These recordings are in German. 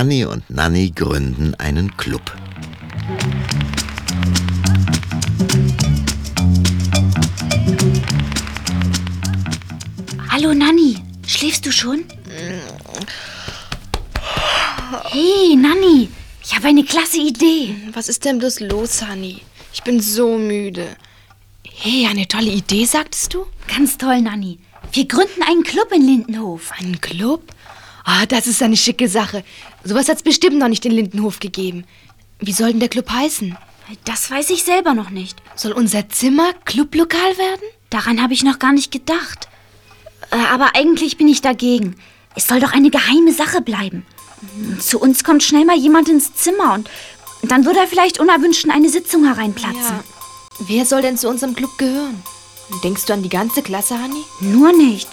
Hanni und Nanni gründen einen Club. Hallo Nanni, schläfst du schon? Hey Nanni, ich habe eine klasse Idee. Was ist denn bloß los, Honey? Ich bin so müde. Hey, eine tolle Idee, sagtest du? Ganz toll, Nanni. Wir gründen einen Club in Lindenhof. Einen Club? Ah, das ist eine schicke Sache. Sowas hat's bestimmt noch nicht in Lindenhof gegeben. Wie soll denn der Club heißen? Das weiß ich selber noch nicht. Soll unser Zimmer Clublokal werden? Daran habe ich noch gar nicht gedacht. Äh, Aber eigentlich bin ich dagegen. Es soll doch eine geheime Sache bleiben. Zu uns kommt schnell mal jemand ins Zimmer und dann würde er vielleicht unerwünscht in eine Sitzung hereinplatzen. Wer soll denn zu unserem Club gehören? Denkst du an die ganze Klasse, Honey? Nur nicht.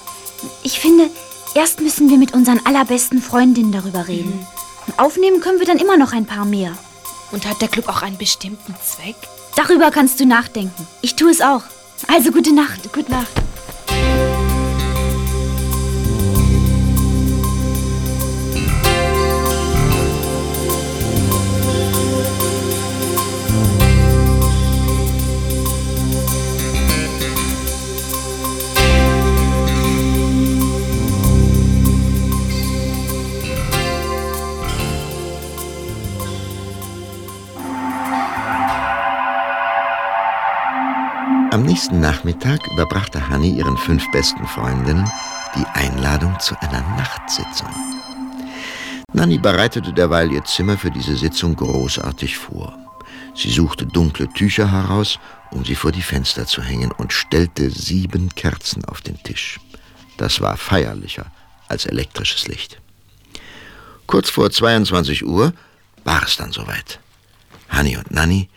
Ich finde, erst müssen wir mit unseren allerbesten Freundinnen darüber reden. Und aufnehmen können wir dann immer noch ein paar mehr. Und hat der Club auch einen bestimmten Zweck? Darüber kannst du nachdenken. Ich tue es auch. Also gute Nacht. Gute Nacht. Nächsten Nachmittag überbrachte Hanni ihren fünf besten Freundinnen die Einladung zu einer Nachtsitzung. Nanni bereitete derweil ihr Zimmer für diese Sitzung großartig vor. Sie suchte dunkle Tücher heraus, um sie vor die Fenster zu hängen, und stellte sieben Kerzen auf den Tisch. Das war feierlicher als elektrisches Licht. Kurz vor 22 Uhr war es dann soweit. Hanni und Nanni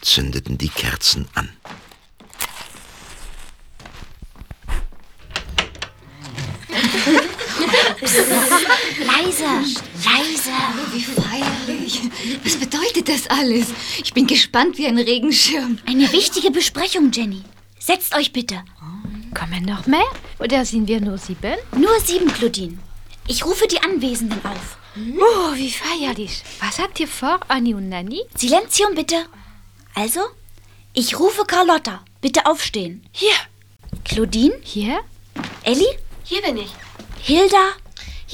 zündeten die Kerzen an. Leise, leise. Wie feierlich. Was bedeutet das alles? Ich bin gespannt wie ein Regenschirm. Eine wichtige Besprechung, Jenny. Setzt euch bitte. Kommen noch mehr? Oder sind wir nur sieben? Nur sieben, Claudine. Ich rufe die Anwesenden auf. Oh, wie feierlich. Was habt ihr vor, Anni und Nanni? Silenzium, bitte. Also, ich rufe Carlotta. Bitte aufstehen. Hier. Claudine? Hier? Elli? Hier bin ich. Hilda?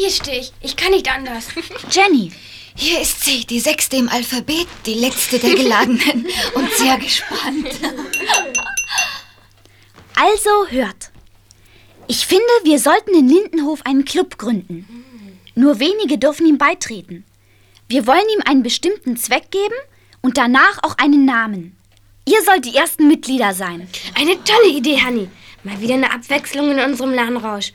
Hier stehe ich. Ich kann nicht anders. Jenny? Hier ist sie, die sechste im Alphabet, die letzte der Geladenen und sehr gespannt. Also hört. Ich finde, wir sollten in Lindenhof einen Club gründen. Nur wenige dürfen ihm beitreten. Wir wollen ihm einen bestimmten Zweck geben und danach auch einen Namen. Ihr sollt die ersten Mitglieder sein. Eine tolle Idee, Hanni. Mal wieder eine Abwechslung in unserem Lernrausch.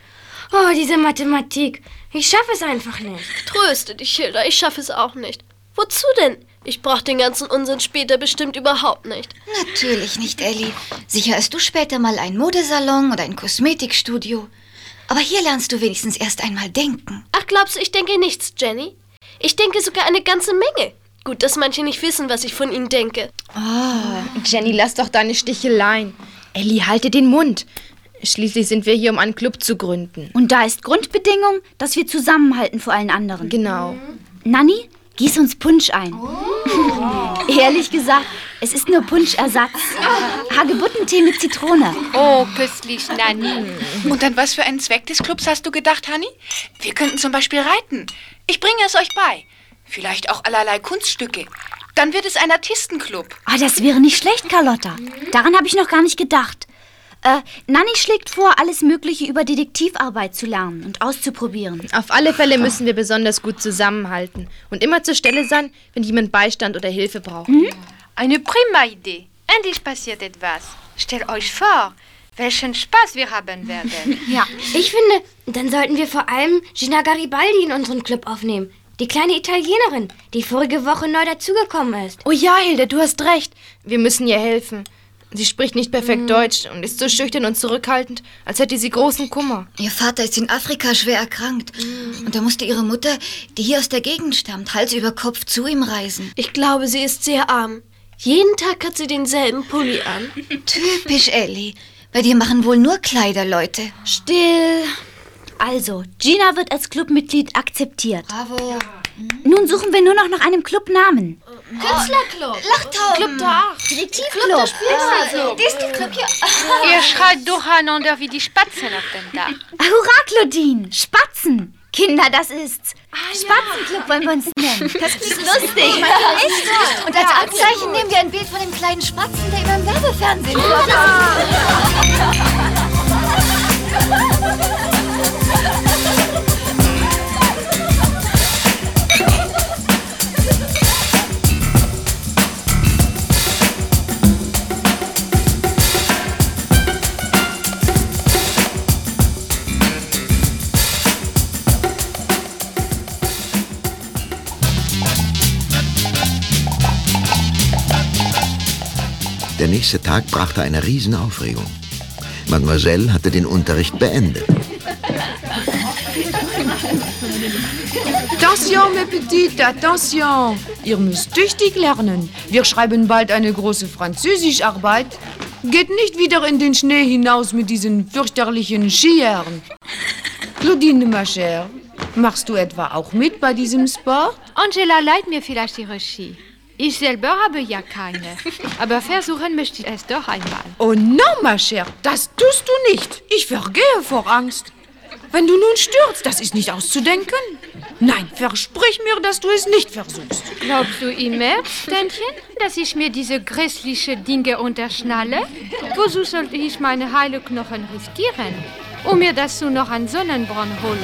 Oh, diese Mathematik. Ich schaffe es einfach nicht. Tröste dich, Hilda, ich schaffe es auch nicht. Wozu denn? Ich brauch den ganzen Unsinn später bestimmt überhaupt nicht. Natürlich nicht, Ellie. Sicher hast du später mal einen Modesalon oder ein Kosmetikstudio. Aber hier lernst du wenigstens erst einmal denken. Ach, glaubst du, ich denke nichts, Jenny? Ich denke sogar eine ganze Menge. Gut, dass manche nicht wissen, was ich von ihnen denke. Jenny, lass doch deine Sticheleien. Ellie, halte den Mund. Schließlich sind wir hier, um einen Club zu gründen. Und da ist Grundbedingung, dass wir zusammenhalten vor allen anderen. Genau. Nanni, gieß uns Punsch ein. Ehrlich gesagt, es ist nur Punschersatz. Hagebuttentee mit Zitrone. Oh, köstlich, Nanni. Und an was für einen Zweck des Clubs hast du gedacht, Hanni? Wir könnten zum Beispiel reiten. Ich bringe es euch bei. Vielleicht auch allerlei Kunststücke. Dann wird es ein Artistenclub. Ah, das wäre nicht schlecht, Carlotta. Daran habe ich noch gar nicht gedacht. Äh, Nanni schlägt vor, alles Mögliche über Detektivarbeit zu lernen und auszuprobieren. Auf alle Fälle müssen wir besonders gut zusammenhalten und immer zur Stelle sein, wenn jemand Beistand oder Hilfe braucht. Eine prima Idee. Endlich passiert etwas. Stellt euch vor, welchen Spaß wir haben werden. Ja. Ich finde, dann sollten wir vor allem Gina Garibaldi in unseren Club aufnehmen. Die kleine Italienerin, die vorige Woche neu dazugekommen ist. Oh ja, Hilde, du hast recht. Wir müssen ihr helfen. Sie spricht nicht perfekt Deutsch und ist so schüchtern und zurückhaltend, als hätte sie großen Kummer. Ihr Vater ist in Afrika schwer erkrankt. Und da musste ihre Mutter, die hier aus der Gegend stammt, Hals über Kopf zu ihm reisen. Ich glaube, sie ist sehr arm. Jeden Tag hat sie denselben Pulli an. Typisch, Ellie. Bei dir machen wohl nur Kleider, Leute. Still. Also, Gina wird als Clubmitglied akzeptiert. Bravo. Nun suchen wir nur noch nach einem Clubnamen. Künstlerclub. Lachtaum. Detektivclub. Distelclub, ja. Ihr schreit durcheinander wie die Spatzen auf dem Dach. Hurra, Claudine! Spatzen! Kinder, das ist's. Spatzenclub wollen wir uns nennen. Das klingt lustig. Und als Abzeichen nehmen wir ein Bild von dem kleinen Spatzen, der immer im Werbefernsehen kommt. Der nächste Tag brachte eine Riesenaufregung. Mademoiselle hatte den Unterricht beendet. Attention, mes petites, attention! Ihr müsst tüchtig lernen. Wir schreiben bald eine große Französischarbeit. Geht nicht wieder in den Schnee hinaus mit diesen fürchterlichen Skiern. Claudine, ma chère, machst du etwa auch mit bei diesem Sport? Angela leiht mir vielleicht ihre Ski. Ich selber habe ja keine. Aber versuchen möchte ich es doch einmal. Oh non, ma chère, das tust du nicht. Ich vergehe vor Angst. Wenn du nun stürzt, das ist nicht auszudenken. Nein, versprich mir, dass du es nicht versuchst. Glaubst du im Ernst, Ständchen, dass ich mir diese grässliche Dinge unterschnalle? Wozu sollte ich meine heile Knochen riskieren? Um mir dazu noch einen Sonnenbrand holen.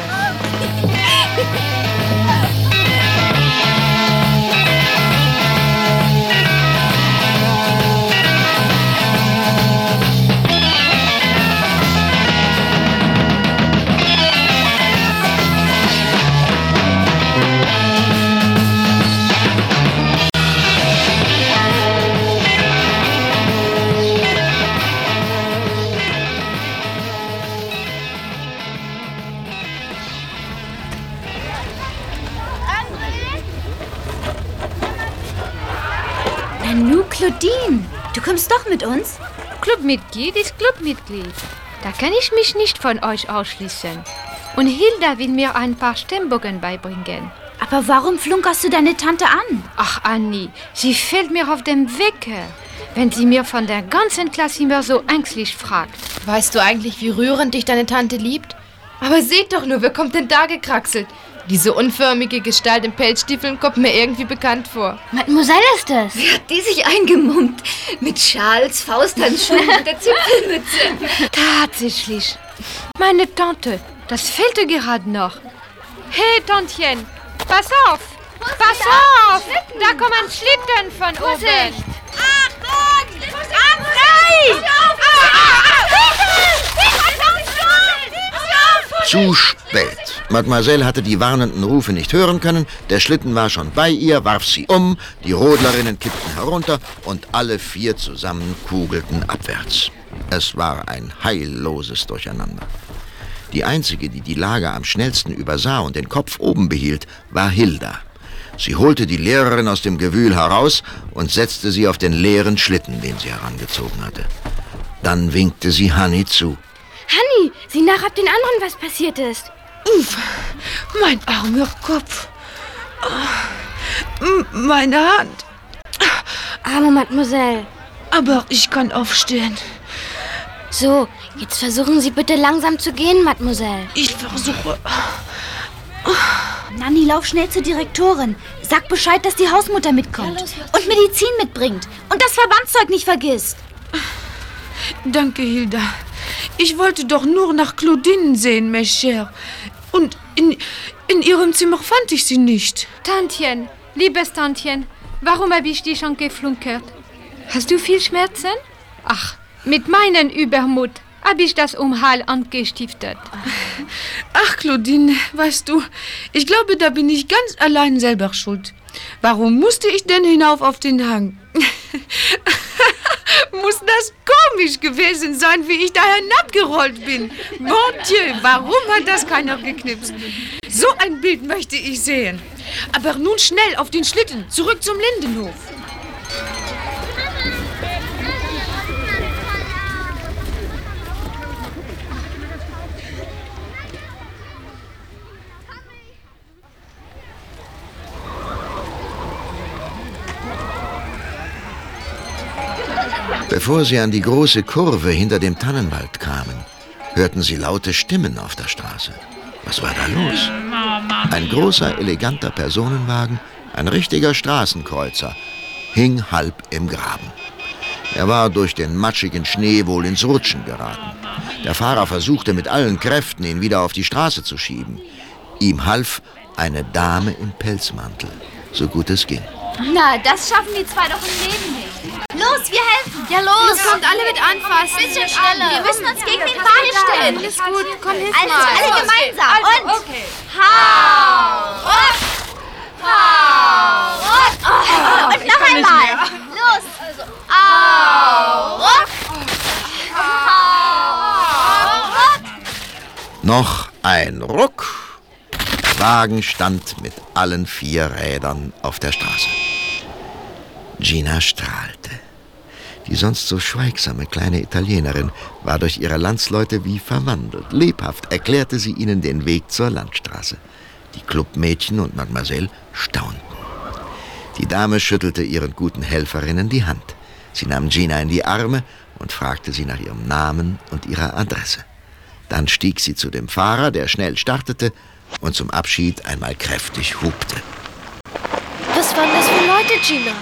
Mit uns? Clubmitglied ist Clubmitglied. Da kann ich mich nicht von euch ausschließen. Und Hilda will mir ein paar Stimmbogen beibringen. Aber warum flunkerst du deine Tante an? Ach, Annie, sie fällt mir auf dem Wecker, wenn sie mir von der ganzen Klasse immer so ängstlich fragt. Weißt du eigentlich, wie rührend dich deine Tante liebt? Aber seht doch nur, wer kommt denn da gekraxelt? Diese unförmige Gestalt in Pelzstiefeln kommt mir irgendwie bekannt vor. Mademoiselle ist es. Hat die sich eingemummt? Mit Schals, Fausthandschuhen und der Zipfelmütze. Tatsächlich. Meine Tante, das fehlte gerade noch. Hey, Tantchen, pass auf! Pass auf! Da kommen Schlitten von oben. Zu spät. Mademoiselle hatte die warnenden Rufe nicht hören können, der Schlitten war schon bei ihr, warf sie um, die Rodlerinnen kippten herunter und alle vier zusammen kugelten abwärts. Es war ein heilloses Durcheinander. Die einzige, die die Lage am schnellsten übersah und den Kopf oben behielt, war Hilda. Sie holte die Lehrerin aus dem Gewühl heraus und setzte sie auf den leeren Schlitten, den sie herangezogen hatte. Dann winkte sie Hanni zu. Hanni, sieh nach, ob den anderen was passiert ist. Uff, mein armer Kopf. Ah, Meine Hand. Arme Mademoiselle. Aber ich kann aufstehen. So, jetzt versuchen Sie bitte langsam zu gehen, Mademoiselle. Ich versuche. Nanni, lauf schnell zur Direktorin. Sag Bescheid, dass die Hausmutter mitkommt. und Medizin mitbringt. Und das Verbandszeug nicht vergisst. Danke, Hilda. Ich wollte doch nur nach Claudine sehen, mes chère. Und in, in ihrem Zimmer fand ich sie nicht. Tantchen, liebes Tantchen, warum habe ich dich schon geflunkert? Hast du viel Schmerzen? Ach, mit meinem Übermut habe ich das Unheil angestiftet. Ach, Claudine, weißt du, ich glaube, da bin ich ganz allein selber schuld. Warum musste ich denn hinauf auf den Hang? Muss das komisch gewesen sein, wie ich da hinabgerollt bin. Mon Dieu, warum hat das keiner geknipst? So ein Bild möchte ich sehen. Aber nun schnell auf den Schlitten, zurück zum Lindenhof. Bevor sie an die große Kurve hinter dem Tannenwald kamen, hörten sie laute Stimmen auf der Straße. Was war da los? Ein großer, eleganter Personenwagen, ein richtiger Straßenkreuzer, hing halb im Graben. Er war durch den matschigen Schnee wohl ins Rutschen geraten. Der Fahrer versuchte mit allen Kräften, ihn wieder auf die Straße zu schieben. Ihm half eine Dame im Pelzmantel, so gut es ging. Na, das schaffen die zwei doch im Leben nicht. Los, wir helfen. Ja, los, kommt alle mit anfassen. Bisschen schneller. Wir müssen uns gegen den Wagen stellen. Alles gut, komm, hilf Also, mal. alle gemeinsam. Und Okay. hau ruck. Hau ruck. Oh, Und noch einmal. Los. Hau ruck. Hau ruck. Noch ein Ruck. Der Wagen stand mit allen vier Rädern auf der Straße. Gina strahlte. Die sonst so schweigsame kleine Italienerin war durch ihre Landsleute wie verwandelt. Lebhaft erklärte sie ihnen den Weg zur Landstraße. Die Clubmädchen und Mademoiselle staunten. Die Dame schüttelte ihren guten Helferinnen die Hand. Sie nahm Gina in die Arme und fragte sie nach ihrem Namen und ihrer Adresse. Dann stieg sie zu dem Fahrer, der schnell startete und zum Abschied einmal kräftig hupte. Was waren das für Leute, Gina?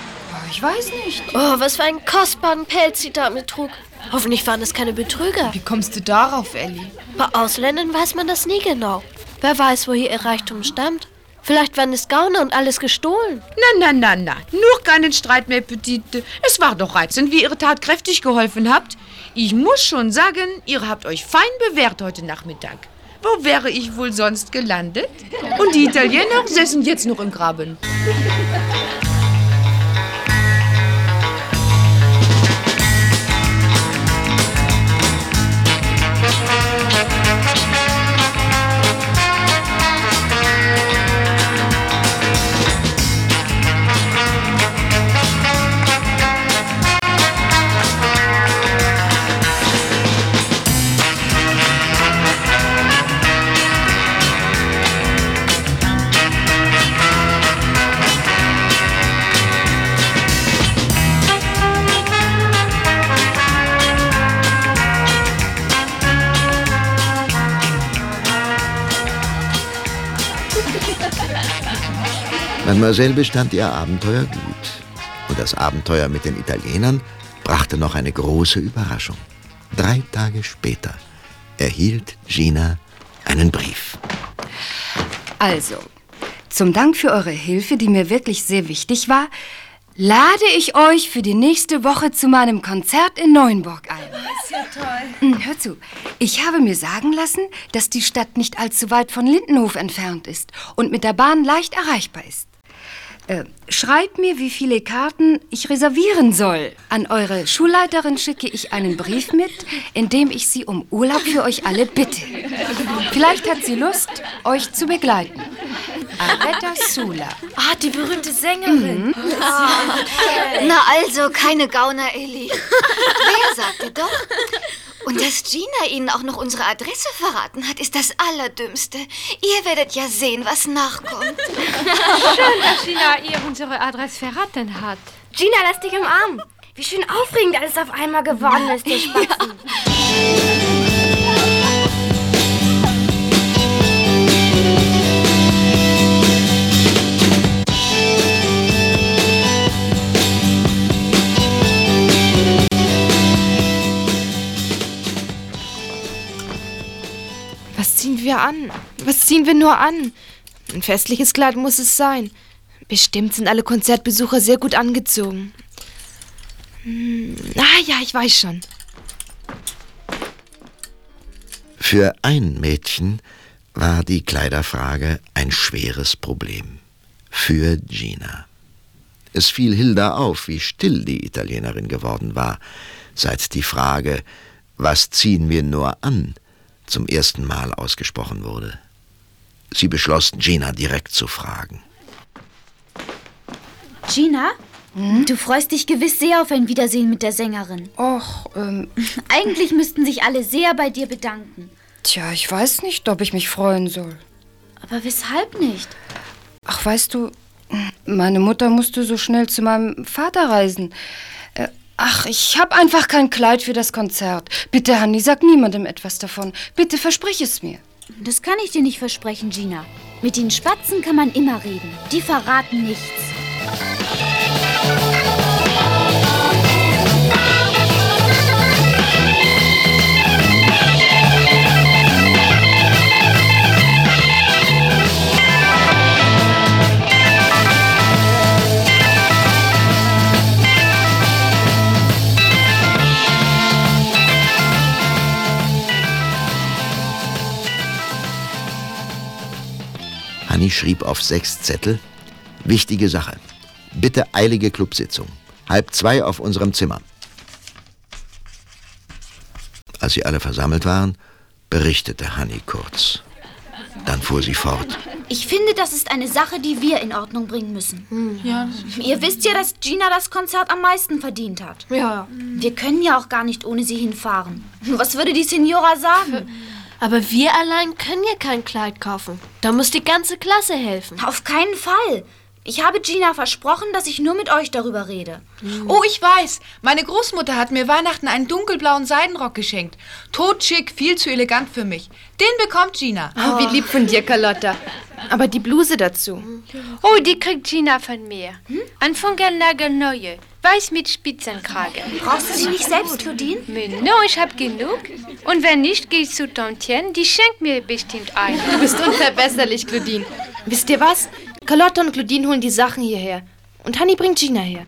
Ich weiß nicht. Oh, was für einen kostbaren Pelz sie damit trug. Hoffentlich waren es keine Betrüger. Wie kommst du darauf, Ellie? Bei Ausländern weiß man das nie genau. Wer weiß, woher ihr Reichtum stammt. Vielleicht waren es Gauner und alles gestohlen. Na, na, na, na. Nur keinen Streit mehr, Petite. Es war doch reizend, wie ihr tatkräftig geholfen habt. Ich muss schon sagen, ihr habt euch fein bewährt heute Nachmittag. Wo wäre ich wohl sonst gelandet? Und die Italiener säßen jetzt noch im Graben. Mademoiselle bestand ihr Abenteuer gut. Und das Abenteuer mit den Italienern brachte noch eine große Überraschung. Drei Tage später erhielt Gina einen Brief. Also, zum Dank für eure Hilfe, die mir wirklich sehr wichtig war, lade ich euch für die nächste Woche zu meinem Konzert in Neuenburg ein. ist ja toll. Hm, Hör zu, ich habe mir sagen lassen, dass die Stadt nicht allzu weit von Lindenhof entfernt ist und mit der Bahn leicht erreichbar ist. Äh, schreibt mir, wie viele Karten ich reservieren soll. An eure Schulleiterin schicke ich einen Brief mit, in dem ich sie um Urlaub für euch alle bitte. Vielleicht hat sie Lust, euch zu begleiten. Aretta Sula. Ah, die berühmte Sängerin. Na also, keine Gauner, Elli. Wer sagte doch? Und dass Gina Ihnen auch noch unsere Adresse verraten hat, ist das Allerdümmste. Ihr werdet ja sehen, was nachkommt. Schön, dass Gina ihr unsere Adresse verraten hat. Gina, lass dich im Arm. Wie schön aufregend alles auf einmal geworden ist, ihr Spatzen. Was ziehen wir an? Was ziehen wir nur an? Ein festliches Kleid muss es sein. Bestimmt sind alle Konzertbesucher sehr gut angezogen. Hm, ah ja, ich weiß schon. Für ein Mädchen war die Kleiderfrage ein schweres Problem. Für Gina. Es fiel Hilda auf, wie still die Italienerin geworden war, seit die Frage, was ziehen wir nur an, zum ersten Mal ausgesprochen wurde. Sie beschloss, Gina direkt zu fragen. Gina, du freust dich gewiss sehr auf ein Wiedersehen mit der Sängerin. Och, ähm, Eigentlich müssten sich alle sehr bei dir bedanken. tja, ich weiß nicht, ob ich mich freuen soll. Aber weshalb nicht? Ach, weißt du, meine Mutter musste so schnell zu meinem Vater reisen. Ach, ich habe einfach kein Kleid für das Konzert. Bitte, Hanni, sag niemandem etwas davon. Bitte versprich es mir. Das kann ich dir nicht versprechen, Gina. Mit den Spatzen kann man immer reden. Die verraten nichts. Schrieb auf sechs Zettel, wichtige Sache. Bitte eilige Clubsitzung. Halb zwei auf unserem Zimmer. Als sie alle versammelt waren, berichtete Hanni kurz. Dann fuhr sie fort. Ich finde, das ist eine Sache, die wir in Ordnung bringen müssen. Ja. Ihr wisst ja, dass Gina das Konzert am meisten verdient hat. Ja. Wir können ja auch gar nicht ohne sie hinfahren. Was würde die Signora sagen? Aber wir allein können ja kein Kleid kaufen. Da muss die ganze Klasse helfen. Auf keinen Fall. Ich habe Gina versprochen, dass ich nur mit euch darüber rede. Oh, ich weiß. Meine Großmutter hat mir Weihnachten einen dunkelblauen Seidenrock geschenkt. Totschick, viel zu elegant für mich. Den bekommt Gina. Oh, wie lieb von dir, Carlotta. Aber die Bluse dazu. Oh, die kriegt Gina von mir. Ein funkelnagelneue. Weiß mit Spitzenkragen. Brauchst du sie nicht selbst, Claudine? No, ich hab genug. Und wenn nicht, geh ich zu Tontien. Die schenkt mir bestimmt ein. Du bist unverbesserlich, Claudine. Wisst ihr was? Carlotta und Claudine holen die Sachen hierher. Und Hanni bringt Gina her.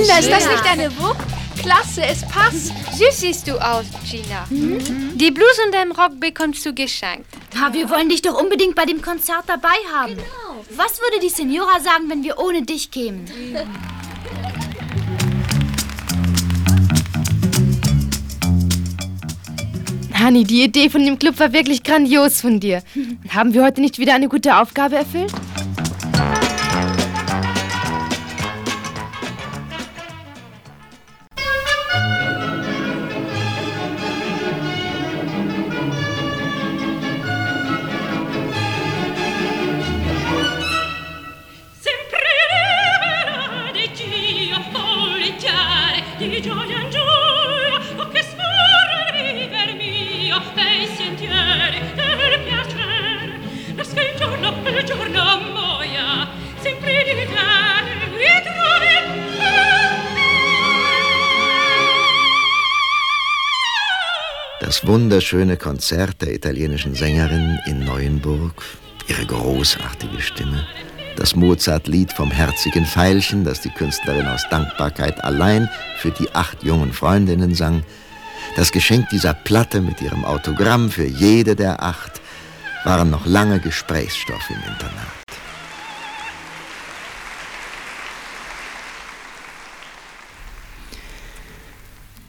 Kinder, ist das nicht eine Wucht? Klasse, es passt. Süß siehst du aus, Gina. Die Bluse und den Rock bekommst du geschenkt. Ah, wir wollen dich doch unbedingt bei dem Konzert dabei haben. Was würde die Signora sagen, wenn wir ohne dich kämen? Hanni, die Idee von dem Club war wirklich grandios von dir. Haben wir heute nicht wieder eine gute Aufgabe erfüllt? Wunderschöne Konzert der italienischen Sängerin in Neuenburg, ihre großartige Stimme, das Mozart-Lied vom herzigen Veilchen, das die Künstlerin aus Dankbarkeit allein für die acht jungen Freundinnen sang, das Geschenk dieser Platte mit ihrem Autogramm für jede der acht, waren noch lange Gesprächsstoff im Internat.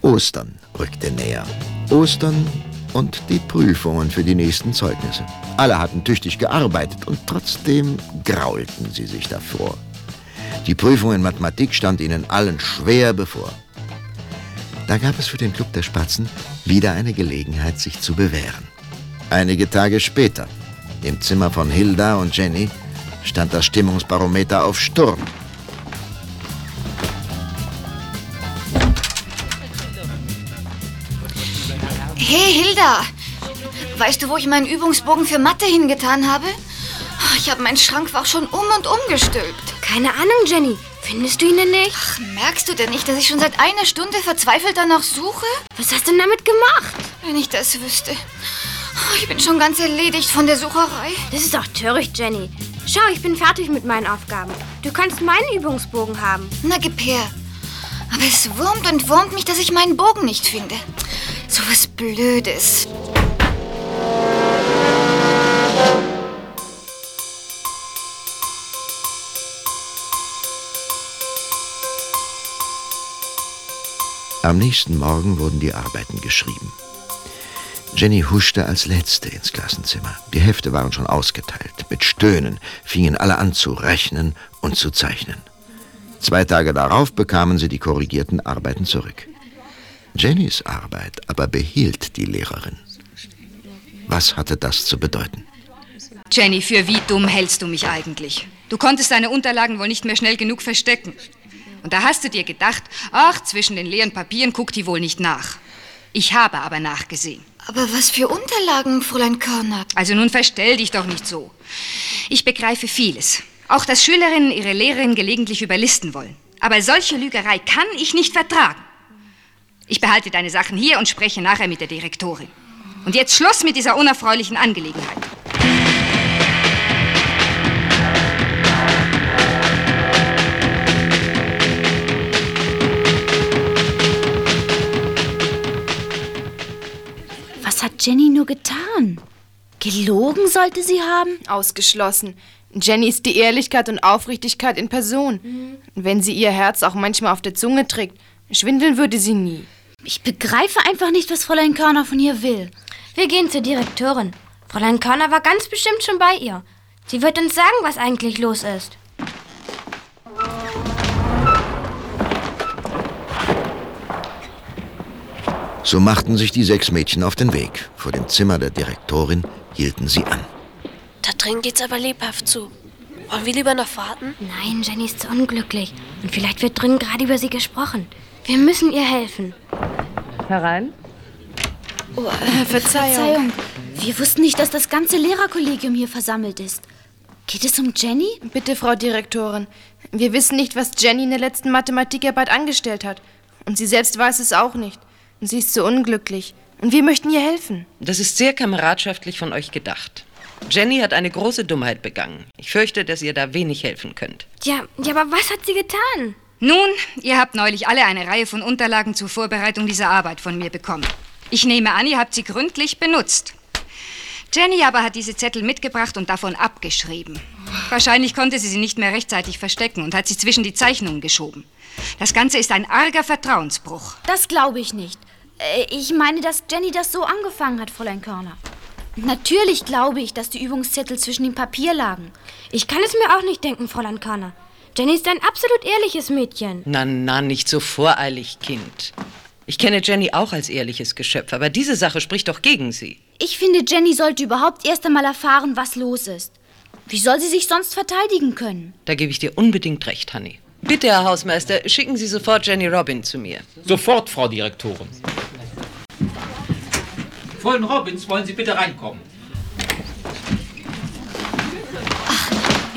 Ostern rückte näher. Ostern und die Prüfungen für die nächsten Zeugnisse. Alle hatten tüchtig gearbeitet und trotzdem graulten sie sich davor. Die Prüfung in Mathematik stand ihnen allen schwer bevor. Da gab es für den Club der Spatzen wieder eine Gelegenheit, sich zu bewähren. Einige Tage später, im Zimmer von Hilda und Jenny, stand das Stimmungsbarometer auf Sturm. Hilda. Weißt du, wo ich meinen Übungsbogen für Mathe hingetan habe? Ich habe meinen Schrankfach schon um und um gestülpt. Keine Ahnung, Jenny. Findest du ihn denn nicht? Ach, merkst du denn nicht, dass ich schon seit einer Stunde verzweifelt danach suche? Was hast du denn damit gemacht? Wenn ich das wüsste. Ich bin schon ganz erledigt von der Sucherei. Das ist doch töricht, Jenny. Schau, ich bin fertig mit meinen Aufgaben. Du kannst meinen Übungsbogen haben. Na, gib her. Aber es wurmt und wurmt mich, dass ich meinen Bogen nicht finde. So was Blödes. Am nächsten Morgen wurden die Arbeiten geschrieben. Jenny huschte als Letzte ins Klassenzimmer. Die Hefte waren schon ausgeteilt. Mit Stöhnen fingen alle an zu rechnen und zu zeichnen. Zwei Tage darauf bekamen sie die korrigierten Arbeiten zurück. Jennys Arbeit aber behielt die Lehrerin. Was hatte das zu bedeuten? Jenny, für wie dumm hältst du mich eigentlich? Du konntest deine Unterlagen wohl nicht mehr schnell genug verstecken. Und da hast du dir gedacht, ach, zwischen den leeren Papieren guckt die wohl nicht nach. Ich habe aber nachgesehen. Aber was für Unterlagen, Fräulein Körner? Also nun verstell dich doch nicht so. Ich begreife vieles. Auch, dass Schülerinnen ihre Lehrerin gelegentlich überlisten wollen. Aber solche Lügerei kann ich nicht vertragen. Ich behalte deine Sachen hier und spreche nachher mit der Direktorin. Und jetzt Schluss mit dieser unerfreulichen Angelegenheit. Was hat Jenny nur getan? Gelogen sollte sie haben? Ausgeschlossen. Jenny ist die Ehrlichkeit und Aufrichtigkeit in Person. Und Wenn sie ihr Herz auch manchmal auf der Zunge trägt, schwindeln würde sie nie. Ich begreife einfach nicht, was Fräulein Körner von ihr will. Wir gehen zur Direktorin. Fräulein Körner war ganz bestimmt schon bei ihr. Sie wird uns sagen, was eigentlich los ist. So machten sich die sechs Mädchen auf den Weg. Vor dem Zimmer der Direktorin hielten sie an. Da drin geht's aber lebhaft zu. Wollen wir lieber noch warten? Nein, Jenny ist zu unglücklich. Und vielleicht wird drinnen gerade über sie gesprochen. Wir müssen ihr helfen. Herein. Oh, äh, Verzeihung. Wir wussten nicht, dass das ganze Lehrerkollegium hier versammelt ist. Geht es um Jenny? Bitte, Frau Direktorin. Wir wissen nicht, was Jenny in der letzten Mathematikarbeit angestellt hat. Und sie selbst weiß es auch nicht. Und sie ist so unglücklich. Und wir möchten ihr helfen. Das ist sehr kameradschaftlich von euch gedacht. Jenny hat eine große Dummheit begangen. Ich fürchte, dass ihr da wenig helfen könnt. Ja, ja, aber was hat sie getan? Nun, ihr habt neulich alle eine Reihe von Unterlagen zur Vorbereitung dieser Arbeit von mir bekommen. Ich nehme an, ihr habt sie gründlich benutzt. Jenny aber hat diese Zettel mitgebracht und davon abgeschrieben. Wahrscheinlich konnte sie sie nicht mehr rechtzeitig verstecken und hat sie zwischen die Zeichnungen geschoben. Das Ganze ist ein arger Vertrauensbruch. Das glaube ich nicht. Äh, Ich meine, dass Jenny das so angefangen hat, Fräulein Körner. Natürlich glaube ich, dass die Übungszettel zwischen dem Papier lagen. Ich kann es mir auch nicht denken, Fräulein Körner. Jenny ist ein absolut ehrliches Mädchen. Na, na, nicht so voreilig, Kind. Ich kenne Jenny auch als ehrliches Geschöpf, aber diese Sache spricht doch gegen sie. Ich finde, Jenny sollte überhaupt erst einmal erfahren, was los ist. Wie soll sie sich sonst verteidigen können? Da gebe ich dir unbedingt recht, Honey. Bitte, Herr Hausmeister, schicken Sie sofort Jenny Robin zu mir. Sofort, Frau Direktorin. Fräulein Robbins, wollen Sie bitte reinkommen?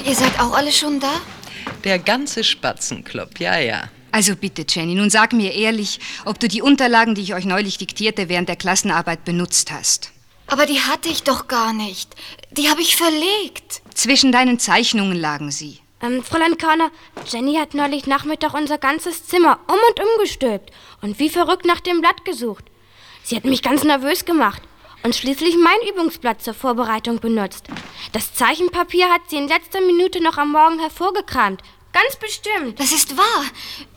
Ihr seid auch alle schon da? Der ganze Spatzenclub, ja, ja. Also bitte, Jenny, nun sag mir ehrlich, ob du die Unterlagen, die ich euch neulich diktierte, während der Klassenarbeit benutzt hast. Aber die hatte ich doch gar nicht. Die habe ich verlegt. Zwischen deinen Zeichnungen lagen sie. Ähm, Fräulein Körner, Jenny hat neulich Nachmittag unser ganzes Zimmer um und um gestülpt und wie verrückt nach dem Blatt gesucht. Sie hat mich ganz nervös gemacht und schließlich mein Übungsblatt zur Vorbereitung benutzt. Das Zeichenpapier hat sie in letzter Minute noch am Morgen hervorgekramt. Ganz bestimmt. Das ist wahr.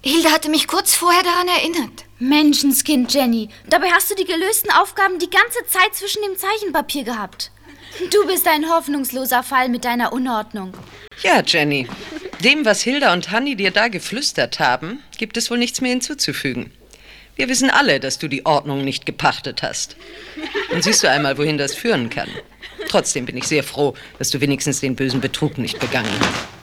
Hilde hatte mich kurz vorher daran erinnert. Menschenskind, Jenny. Dabei hast du die gelösten Aufgaben die ganze Zeit zwischen dem Zeichenpapier gehabt. Du bist ein hoffnungsloser Fall mit deiner Unordnung. Ja, Jenny. Dem, was Hilda und Hanni dir da geflüstert haben, gibt es wohl nichts mehr hinzuzufügen. Wir wissen alle, dass du die Ordnung nicht gepachtet hast. Und siehst du einmal, wohin das führen kann. Trotzdem bin ich sehr froh, dass du wenigstens den bösen Betrug nicht begangen hast.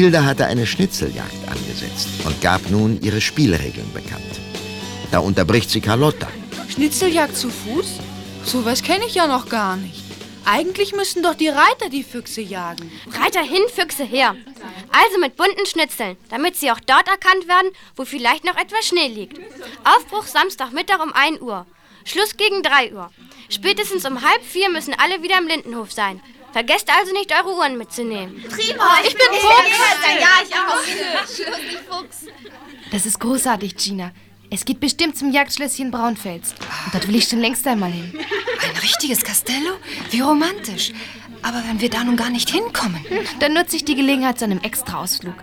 Hilda hatte eine Schnitzeljagd angesetzt und gab nun ihre Spielregeln bekannt. Da unterbricht sie Carlotta. Schnitzeljagd zu Fuß? Sowas kenne ich ja noch gar nicht. Eigentlich müssten doch die Reiter die Füchse jagen. Reiter hin, Füchse her. Also mit bunten Schnitzeln, damit sie auch dort erkannt werden, wo vielleicht noch etwas Schnee liegt. Aufbruch Samstagmittag um 1 Uhr. Schluss gegen 3 Uhr. Spätestens um halb vier müssen alle wieder im Lindenhof sein. Vergesst also nicht, eure Uhren mitzunehmen. Prima, ich bin Fuchs. Ja, ich auch. Das ist großartig, Gina. Es geht bestimmt zum Jagdschlösschen Braunfels. Und dort will ich schon längst einmal hin. Ein richtiges Castello? Wie romantisch. Aber wenn wir da nun gar nicht hinkommen. Dann nutze ich die Gelegenheit zu einem Extra-Ausflug.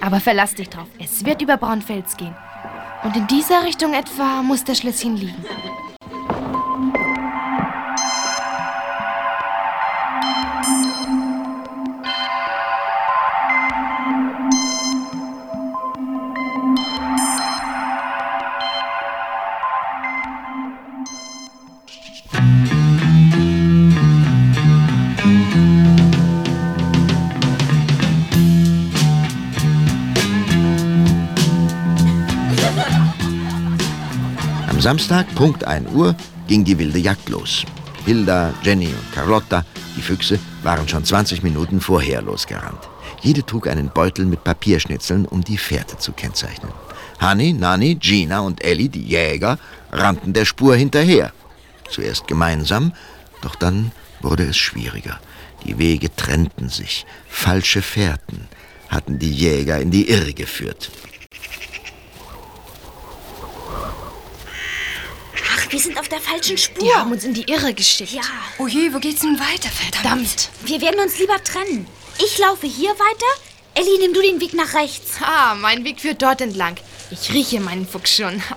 Aber verlass dich drauf, es wird über Braunfels gehen. Und in dieser Richtung etwa muss das Schlösschen liegen. Samstag, Punkt 1 Uhr, ging die wilde Jagd los. Hilda, Jenny und Carlotta, die Füchse, waren schon 20 Minuten vorher losgerannt. Jede trug einen Beutel mit Papierschnitzeln, um die Fährte zu kennzeichnen. Hanni, Nanni, Gina und Elli, die Jäger, rannten der Spur hinterher. Zuerst gemeinsam, doch dann wurde es schwieriger. Die Wege trennten sich. Falsche Fährten hatten die Jäger in die Irre geführt. Wir sind auf der falschen Spur. Die haben uns in die Irre geschickt. Ja. Oh je, wo geht's nun weiter, verdammt? Wir werden uns lieber trennen. Ich laufe hier weiter. Ellie, nimm du den Weg nach rechts. Ah, mein Weg führt dort entlang. Ich rieche meinen Fuchs schon.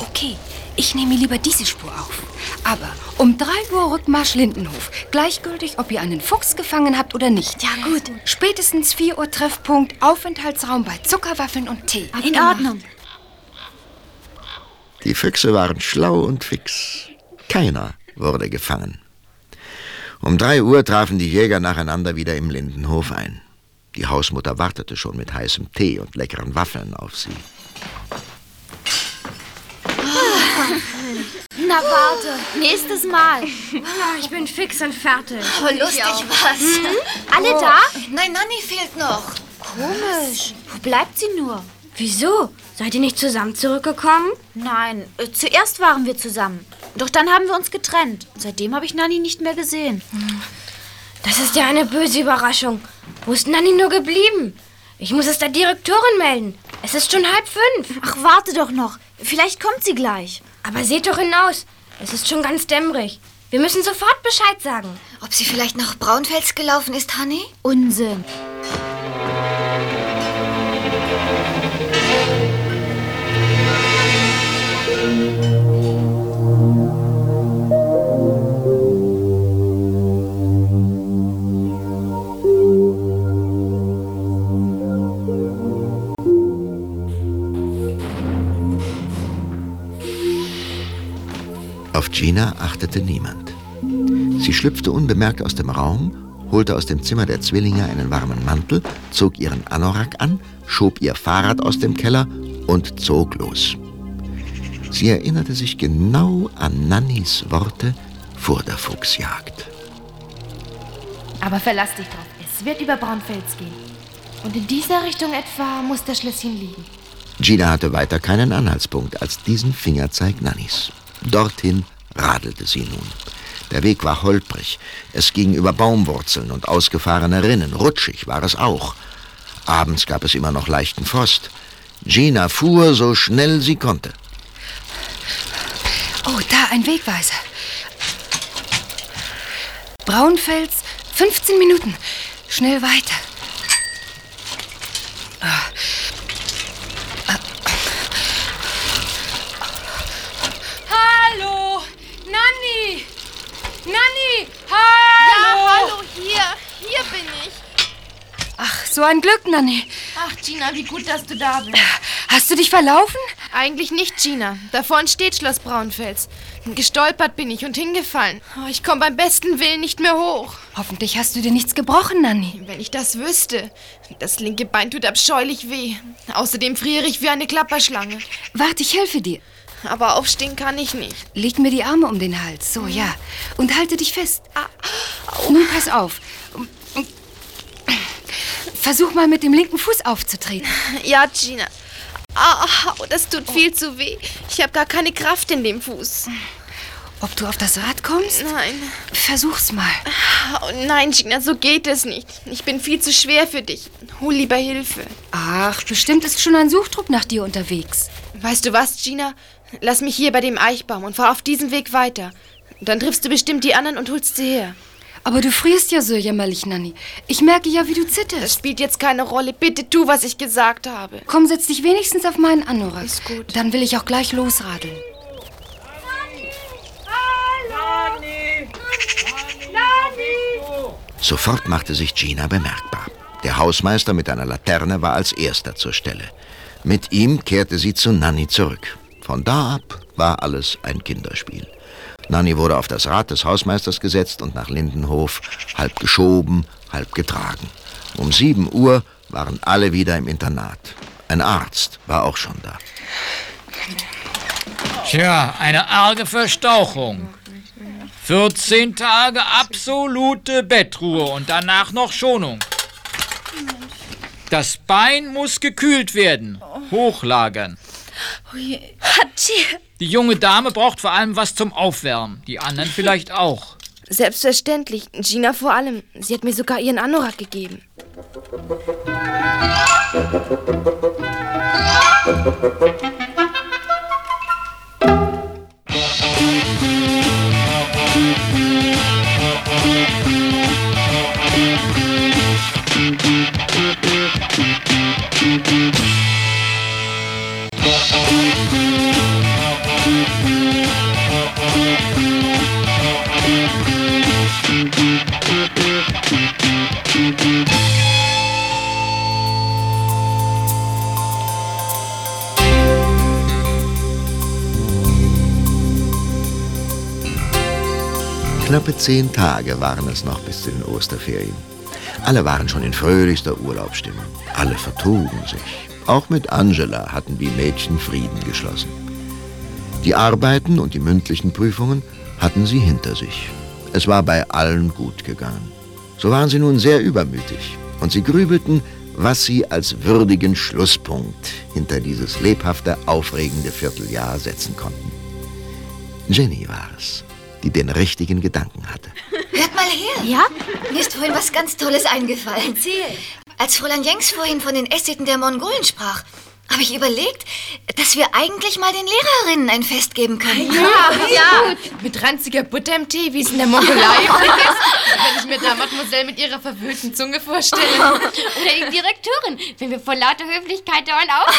Okay, ich nehme lieber diese Spur auf. Aber um 3 Uhr Rückmarsch Lindenhof. Gleichgültig, ob ihr einen Fuchs gefangen habt oder nicht. Ja, gut. Spätestens 4 Uhr Treffpunkt, Aufenthaltsraum bei Zuckerwaffeln und Tee. In Ordnung. Die Füchse waren schlau und fix. Keiner wurde gefangen. Um drei Uhr trafen die Jäger nacheinander wieder im Lindenhof ein. Die Hausmutter wartete schon mit heißem Tee und leckeren Waffeln auf sie. Na, warte. Nächstes Mal. Ah, Ich bin fix und fertig. Oh, lustig was. Mhm. Alle Oh. da? Nein, Nanni fehlt noch. Komisch. Wo bleibt sie nur? Wieso? Seid ihr nicht zusammen zurückgekommen? Nein, äh, zuerst waren wir zusammen. Doch dann haben wir uns getrennt. Seitdem habe ich Nanni nicht mehr gesehen. Das ist ja eine böse Überraschung. Wo ist Nanni nur geblieben? Ich muss es der Direktorin melden. Es ist schon halb fünf. Ach, warte doch noch. Vielleicht kommt sie gleich. Aber seht doch hinaus. Es ist schon ganz dämmerig. Wir müssen sofort Bescheid sagen. Ob sie vielleicht nach Braunfels gelaufen ist, Hanni? Unsinn. Gina achtete niemand. Sie schlüpfte unbemerkt aus dem Raum, holte aus dem Zimmer der Zwillinge einen warmen Mantel, zog ihren Anorak an, schob ihr Fahrrad aus dem Keller und zog los. Sie erinnerte sich genau an Nannys Worte vor der Fuchsjagd. Aber verlass dich drauf, es wird über Braunfels gehen. Und in dieser Richtung etwa muss das Schlösschen liegen. Gina hatte weiter keinen Anhaltspunkt als diesen Fingerzeig Nannys. Dorthin radelte sie nun. Der Weg war holprig. Es ging über Baumwurzeln und ausgefahrene Rinnen. Rutschig war es auch. Abends gab es immer noch leichten Frost. Gina fuhr so schnell sie konnte. Oh, da ein Wegweiser. Braunfels, 15 Minuten. Schnell weiter. Ah. Ah. Hallo! Nanni! Nanni! Hallo! Ja, hallo, hier. Hier bin ich. Ach, so ein Glück, Nanni. Ach, Gina, wie gut, dass du da bist. Hast du dich verlaufen? Eigentlich nicht, Gina. Da vorne steht Schloss Braunfels. Gestolpert bin ich und hingefallen. Oh, ich komme beim besten Willen nicht mehr hoch. Hoffentlich hast du dir nichts gebrochen, Nanni. Wenn ich das wüsste. Das linke Bein tut abscheulich weh. Außerdem friere ich wie eine Klapperschlange. Warte, ich helfe dir. Aber aufstehen kann ich nicht. Leg mir die Arme um den Hals. So, ja. Und halte dich fest. Nun pass auf. Versuch mal mit dem linken Fuß aufzutreten. Ja, Gina. Ah, das tut viel zu weh. Ich habe gar keine Kraft in dem Fuß. ob du auf das Rad kommst? Nein. Versuch's mal. Oh nein, Gina, so geht es nicht. Ich bin viel zu schwer für dich. Hol lieber Hilfe. Ach, bestimmt ist schon ein Suchtrupp nach dir unterwegs. Weißt du was, Gina? Lass mich hier bei dem Eichbaum und fahr auf diesem Weg weiter. Dann triffst du bestimmt die anderen und holst sie her. Aber du frierst ja so jämmerlich, Nanni. Ich merke ja, wie du zitterst. Das spielt jetzt keine Rolle. Bitte tu, was ich gesagt habe. Komm, setz dich wenigstens auf meinen Anorak. Ist gut. Dann will ich auch gleich losradeln. Sofort machte sich Gina bemerkbar. Der Hausmeister mit einer Laterne war als erster zur Stelle. Mit ihm kehrte sie zu Nanny zurück. Von da ab war alles ein Kinderspiel. Nanny wurde auf das Rad des Hausmeisters gesetzt und nach Lindenhof, halb geschoben, halb getragen. Um sieben Uhr waren alle wieder im Internat. Ein Arzt war auch schon da. Tja, eine arge Verstauchung. 14 Tage absolute Bettruhe und danach noch Schonung. Das Bein muss gekühlt werden. Hochlagern. Hatschi. Die junge Dame braucht vor allem was zum Aufwärmen. Die anderen vielleicht auch. Selbstverständlich. Gina vor allem. Sie hat mir sogar ihren Anorak gegeben. Knappe zehn Tage waren es noch bis zu den Osterferien. Alle waren schon in fröhlichster Urlaubsstimmung. Alle vertrugen sich. Auch mit Angela hatten die Mädchen Frieden geschlossen. Die Arbeiten und die mündlichen Prüfungen hatten sie hinter sich. Es war bei allen gut gegangen. So waren sie nun sehr übermütig und sie grübelten, was sie als würdigen Schlusspunkt hinter dieses lebhafte, aufregende Vierteljahr setzen konnten. Jenny war es, die den richtigen Gedanken hatte. Hört mal her. Ja? Mir ist vorhin was ganz Tolles eingefallen. Erzähl. Als Fräulein Jenks vorhin von den Esseten der Mongolen sprach, habe ich überlegt, dass wir eigentlich mal den Lehrerinnen ein Fest geben können. ja. Mit ranziger Butter im Tee, wie es in der Mongolei ist. Wenn ich mir da Mademoiselle mit ihrer verwöhnten Zunge vorstelle. Oder die Direktorin, wenn wir vor lauter Höflichkeit dauernd auf.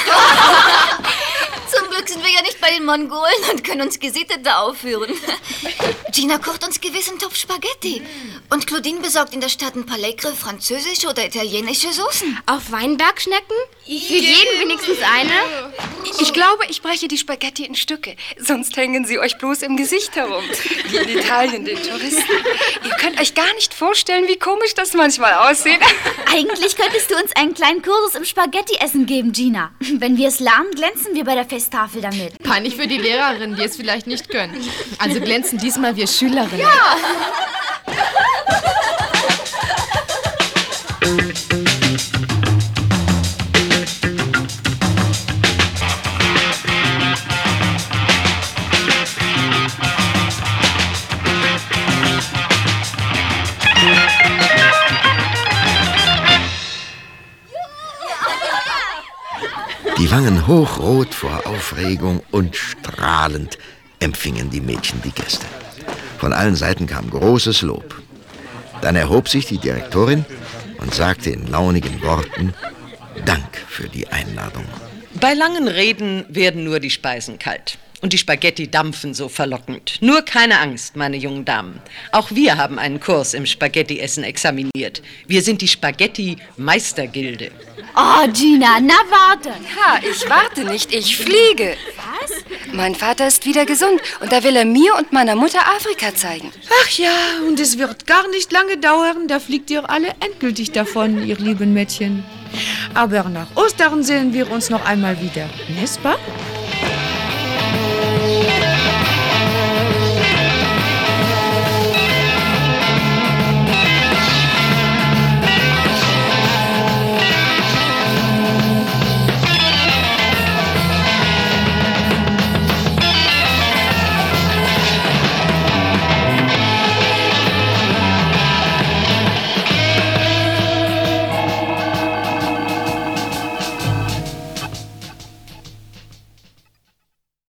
Zum Glück sind wir ja nicht bei den Mongolen und können uns gesitteter aufführen. Gina kocht uns gewiss einen Topf Spaghetti. Und Claudine besorgt in der Stadt ein paar leckere französische oder italienische Soßen. Auf Weinbergschnecken? Für jeden wenigstens eine? Ich glaube, ich breche die Spaghetti in Stücke. Sonst hängen sie euch bloß im Gesicht herum. Wie in Italien den Touristen. Ihr könnt euch gar nicht vorstellen, wie komisch das manchmal aussieht. Eigentlich könntest du uns einen kleinen Kursus im Spaghetti-Essen geben, Gina. Wenn wir es lernen, glänzen wir bei der Festtafel damit. Peinlich für die Lehrerinnen, die es vielleicht nicht können. Also glänzen diesmal wir Schülerinnen. Die Wangen hochrot vor Aufregung und strahlend empfingen die Mädchen die Gäste. Von allen Seiten kam großes Lob. Dann erhob sich die Direktorin und sagte in launigen Worten Dank für die Einladung. Bei langen Reden werden nur die Speisen kalt. Und die Spaghetti dampfen so verlockend. Nur keine Angst, meine jungen Damen. Auch wir haben einen Kurs im Spaghetti-Essen examiniert. Wir sind die Spaghetti-Meistergilde. Oh, Gina, na warte. Ja, ich warte nicht, ich fliege. Was? Mein Vater ist wieder gesund und da will er mir und meiner Mutter Afrika zeigen. Ach ja, und es wird gar nicht lange dauern, da fliegt ihr alle endgültig davon, ihr lieben Mädchen. Aber nach Ostern sehen wir uns noch einmal wieder, n'est-ce pas?